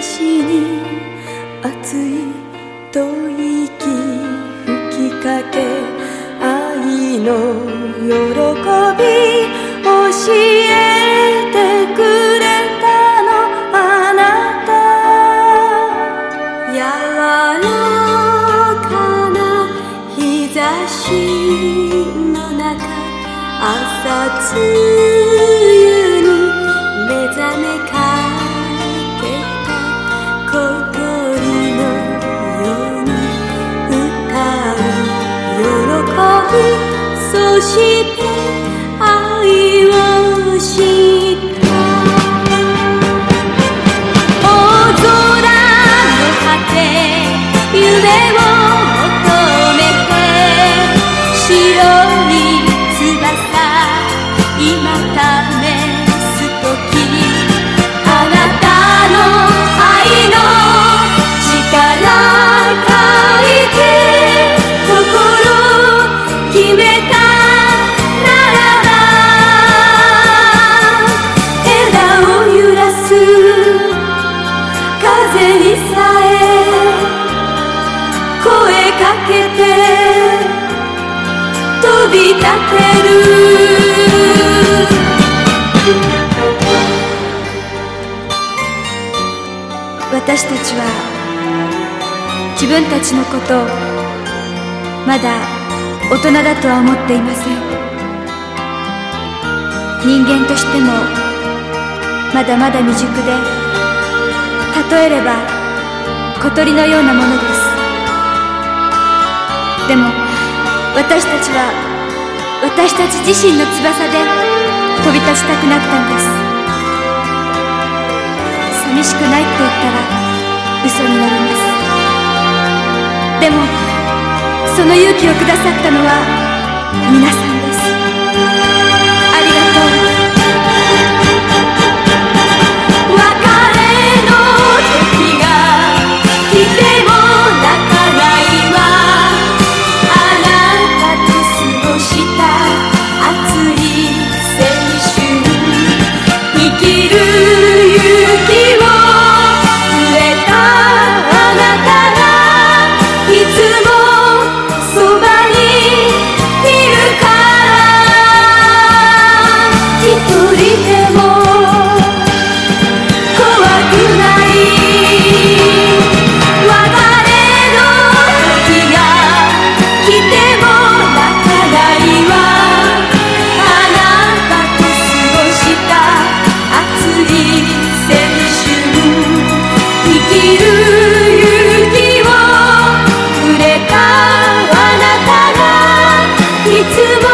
熱い吐息吹きかけ愛の喜び教えてくれたのあなた。柔らかな日差しの中朝露う喜びそして愛を知った。大空の果て夢を求めて白い翼今び立てる。私たちは自分たちのことをまだ大人だとは思っていません。人間としてもまだまだ未熟で例えれば小鳥のようなものです。でも私たちは私たち自身の翼で飛び立ちたくなったんです。寂しくないって言ったら嘘になります。でもその勇気をくださったのは皆さんです。いつも